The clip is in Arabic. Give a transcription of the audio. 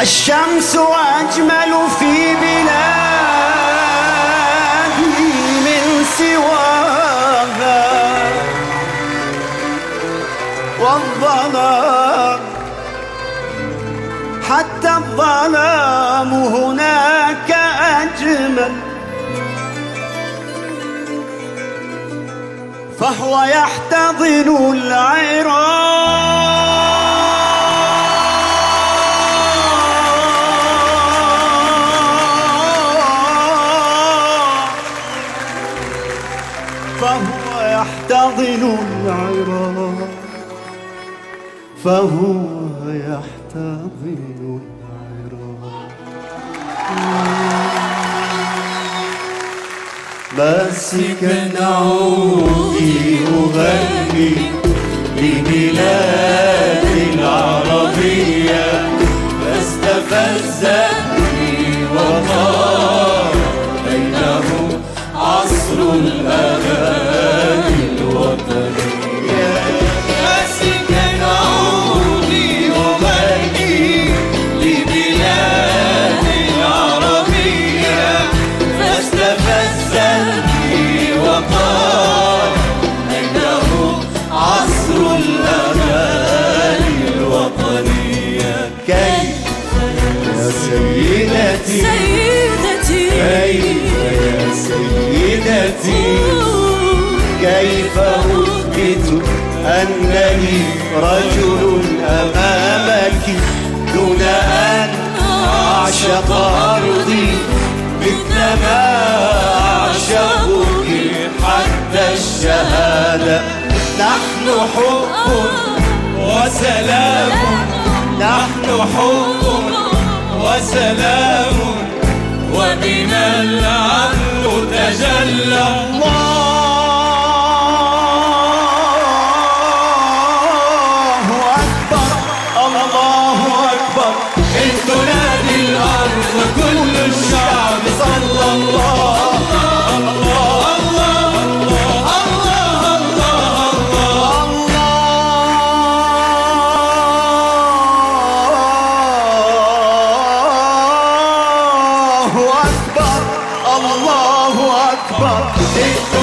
الشمس أجمل في بلادي من سواها. والظلام حتى الظلام هناك أجمل. فهو يحتضن العراق فهو يحتضن العراق. فهو يحتضن العراق. ماسكا عودي أغني أنني رجل أمامك دون أن أعشق أرضي مثل ما أعشقك حتى الشهادة. نحن حب وسلام نحن حب وسلام وبنا العدل تجلى. الله أنتوا الأرض كل الشعب صلى الله الله أكبر. الله أكبر.